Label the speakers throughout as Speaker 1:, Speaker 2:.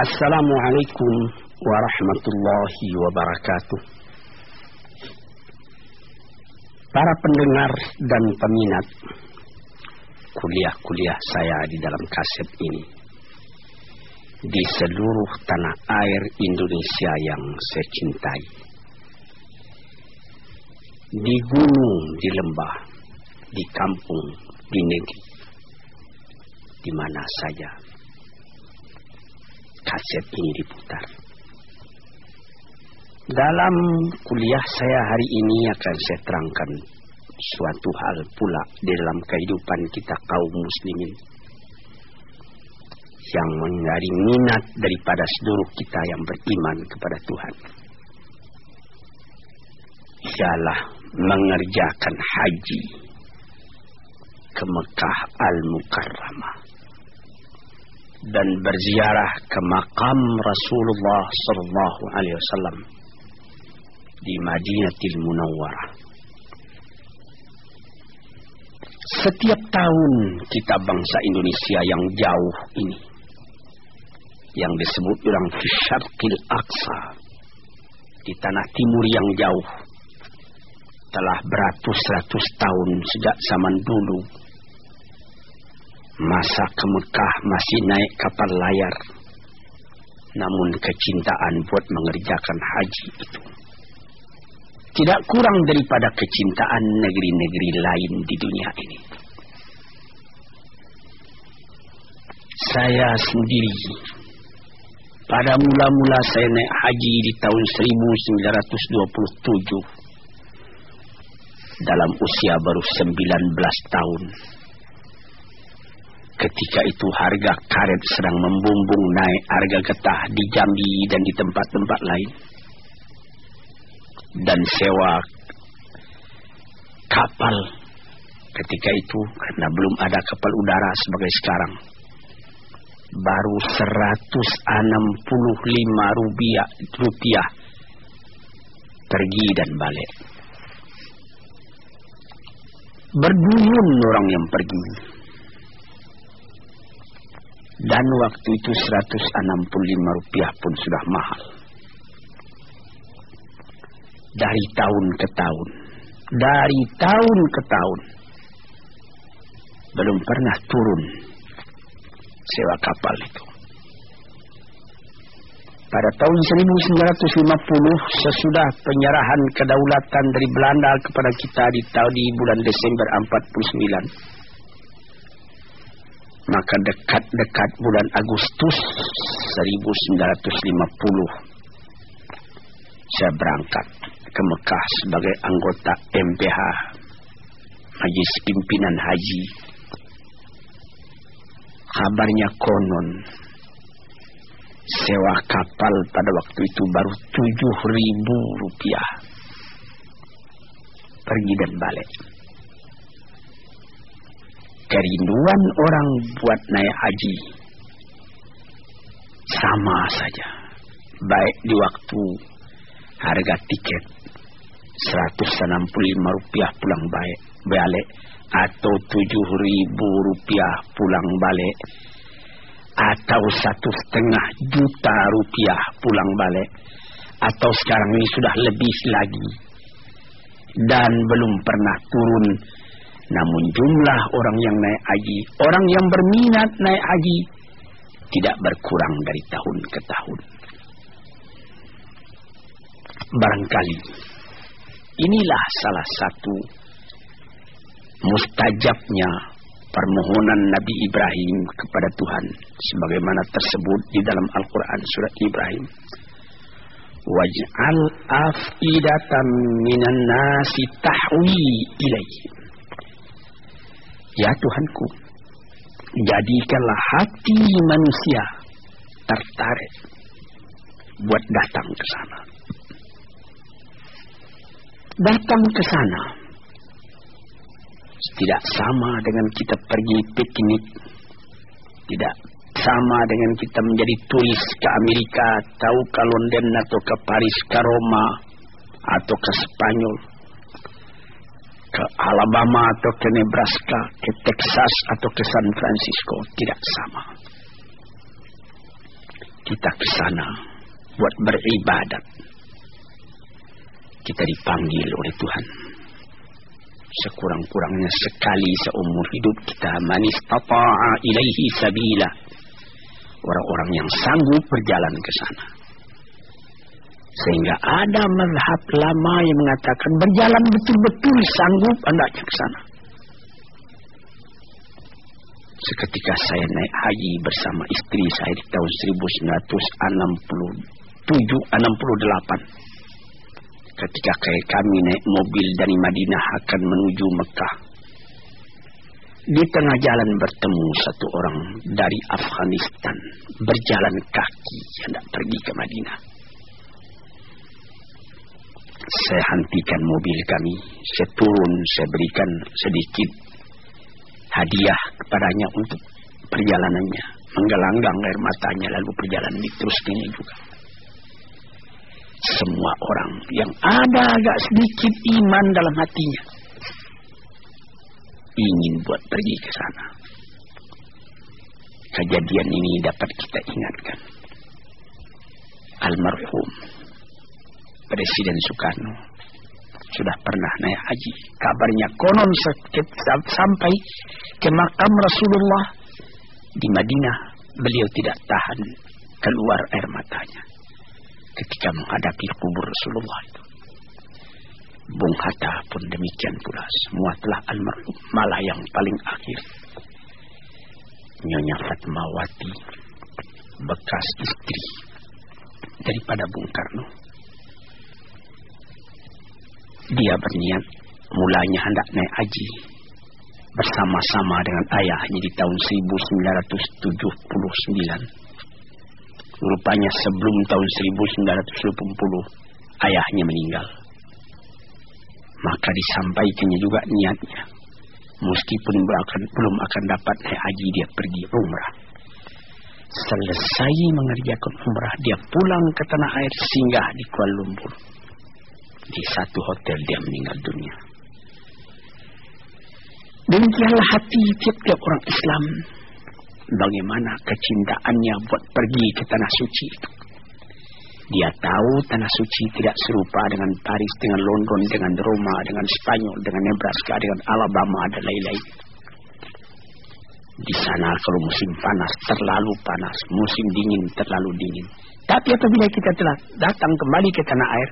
Speaker 1: Assalamualaikum warahmatullahi wabarakatuh. Para pendengar dan peminat kuliah-kuliah saya di dalam kaset ini di seluruh tanah air Indonesia yang saya cintai. Di gunung, di lembah, di kampung, di negeri, di mana saja kaset ini diputar. Dalam kuliah saya hari ini akan saya terangkan suatu hal pula di dalam kehidupan kita kaum muslimin yang menjadi minat daripada seluruh kita yang beriman kepada Tuhan. Ialah mengerjakan haji ke Mekah Al-Mukarramah dan berziarah ke makam Rasulullah sallallahu alaihi wasallam di Madinatul Munawwarah. Setiap tahun kita bangsa Indonesia yang jauh ini yang disebut orang Syarqil Aqsa di tanah timur yang jauh telah beratus-ratus tahun sejak zaman dulu masa ke Mekah masih naik kapal layar namun kecintaan buat mengerjakan haji itu tidak kurang daripada kecintaan negeri-negeri lain di dunia ini. Saya sendiri pada mula-mula saya naik haji di tahun 1927 dalam usia baru 19 tahun. Ketika itu harga karet sedang membumbung naik harga getah di Jambi dan di tempat-tempat lain. Dan sewa kapal ketika itu karena belum ada kapal udara sebagai sekarang baru 165 rupiah, rupiah pergi dan balik. Berduyun orang yang pergi dan waktu itu 165 rupiah pun sudah mahal dari tahun ke tahun. Dari tahun ke tahun. Belum pernah turun sewa kapal itu. Pada tahun 1950 sesudah penyerahan kedaulatan dari Belanda kepada kita di tahun di bulan Desember 49 maka dekat-dekat bulan Agustus 1950 saya berangkat ke Mekah sebagai anggota MPH Majlis Pimpinan Haji. Kabarnya konon sewa kapal pada waktu itu baru tujuh ribu rupiah. Pergi dan balik kerinduan orang buat naik haji. Sama saja. Baik di waktu harga tiket 165 rupiah pulang balik, balik atau 7 ribu rupiah pulang balik atau satu setengah juta rupiah pulang balik atau sekarang ini sudah lebih lagi dan belum pernah turun namun jumlah orang yang naik haji orang yang berminat naik haji tidak berkurang dari tahun ke tahun. Barangkali inilah salah satu mustajabnya permohonan Nabi Ibrahim kepada Tuhan sebagaimana tersebut di dalam Al-Qur'an surat Ibrahim. Waj'al afidatan minan nasi tahwi ilaihi ya Tuhanku jadikanlah hati manusia tertarik buat datang ke sana. Datang ke sana tidak sama dengan kita pergi piknik tidak sama dengan kita menjadi turis ke Amerika atau ke London atau ke Paris ke Roma atau ke Spanyol ke Alabama atau ke Nebraska ke Texas atau ke San Francisco tidak sama kita ke sana buat beribadat. Kita dipanggil oleh Tuhan. Sekurang-kurangnya sekali seumur hidup kita manis tata'a ilaihi sabila. Orang-orang yang sanggup berjalan ke sana. Sehingga ada mazhab lama yang mengatakan berjalan betul-betul sanggup andaknya ke sana. Seketika saya naik haji bersama istri saya di tahun 1967 68. Ketika kami naik mobil dari Madinah akan menuju Mekah. Di tengah jalan bertemu satu orang dari Afghanistan berjalan kaki hendak pergi ke Madinah. Saya hentikan mobil kami, saya turun, saya berikan sedikit hadiah kepadanya untuk perjalanannya. Menggelanggang air matanya lalu perjalanan diteruskannya juga. Semua orang yang ada agak sedikit iman dalam hatinya. Ingin buat pergi ke sana. Kejadian ini dapat kita ingatkan. Almarhum Presiden Soekarno sudah pernah naik haji. Kabarnya konon sampai ke makam Rasulullah di Madinah, beliau tidak tahan keluar air matanya ketika menghadapi kubur Rasulullah itu. Bung Hatta pun demikian pula. Semua telah almarhum. Malah yang paling akhir. Nyonya Fatmawati. Bekas istri. Daripada Bung Karno dia berniat mulanya hendak naik haji bersama-sama dengan ayahnya di tahun 1979. Rupanya sebelum tahun 1980 ayahnya meninggal. Maka disampaikannya juga niatnya. Meskipun akan, belum akan dapat naik haji dia pergi umrah. Selesai mengerjakan umrah dia pulang ke tanah air singgah di Kuala Lumpur di satu hotel dia meninggal dunia. Demikianlah hati tiap-tiap orang Islam. Bagaimana kecintaannya buat pergi ke tanah suci itu. Dia tahu tanah suci tidak serupa dengan Paris, dengan London, dengan Roma, dengan Spanyol, dengan Nebraska, dengan Alabama, dan lain-lain. Di sana kalau musim panas terlalu panas, musim dingin terlalu dingin. Tapi apabila kita telah datang kembali ke tanah air,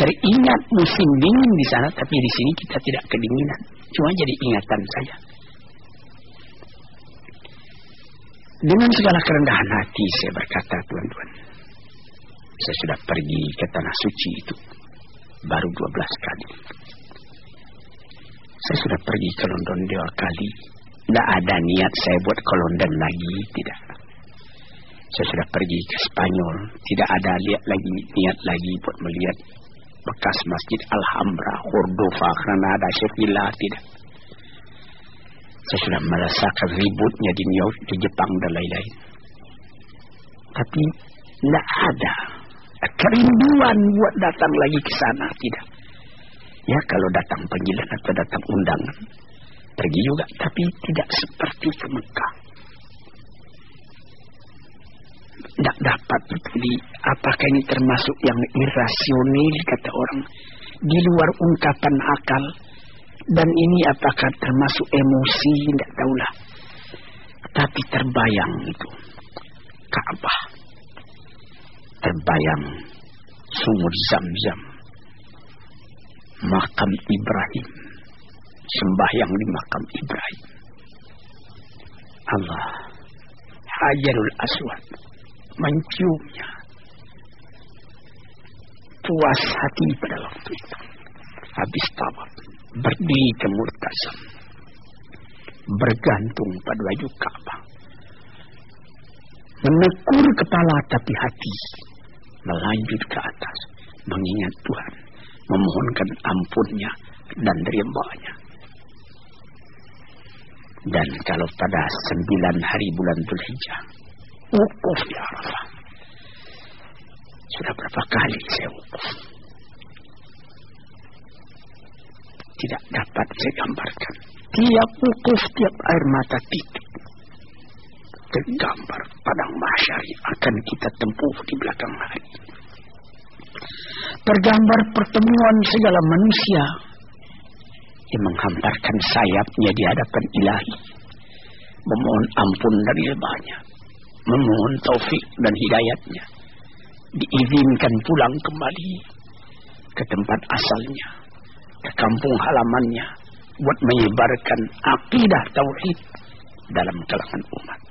Speaker 1: teringat musim dingin di sana, tapi di sini kita tidak kedinginan. Cuma jadi ingatan saja. Dengan segala kerendahan hati saya berkata, tuan-tuan, saya sudah pergi ke tanah suci itu baru 12 kali. Saya sudah pergi ke London dua kali. Tidak ada niat saya buat ke London lagi, tidak. Saya sudah pergi ke Spanyol, tidak ada lihat lagi niat lagi buat melihat bekas Masjid Alhambra, Cordova, Granada, Sevilla, tidak. Saya sudah merasakan ributnya di New di Jepang dan lain-lain. Tapi tidak ada kerinduan buat datang lagi ke sana, tidak. Ya kalau datang panggilan atau datang undangan, pergi juga, tapi tidak seperti ke Mekah. Tidak dapat. Di apakah ini termasuk yang irasional kata orang? Di luar ungkapan akal. Dan ini apakah termasuk emosi? Tidak tahulah. Tapi terbayang itu. Ka'bah terbayang sumur zam-zam. Makam Ibrahim. Sembahyang di makam Ibrahim. Allah Hajarul Aswad menciumnya. Puas hati pada waktu itu. Habis tawaf, berdiri ke murtasam. Bergantung pada baju Ka'bah. Menekur kepala tapi hati melanjut ke atas. Mengingat Tuhan. Memohonkan ampunnya dan rimanya. Dan kalau pada sembilan hari bulan Dzulhijjah wukuf di Arafah. Sudah berapa kali saya wukuf. Tidak dapat saya gambarkan. Tiap wukuf, tiap air mata titik. tergambar padang mahsyar akan kita tempuh di belakang hari. Tergambar pertemuan segala manusia yang menghamparkan sayapnya di hadapan ilahi. Memohon ampun dari lebahnya. Memohon taufik dan hidayatnya. Diizinkan pulang kembali ke tempat asalnya. Ke kampung halamannya. Buat menyebarkan akidah tauhid dalam kalangan umat.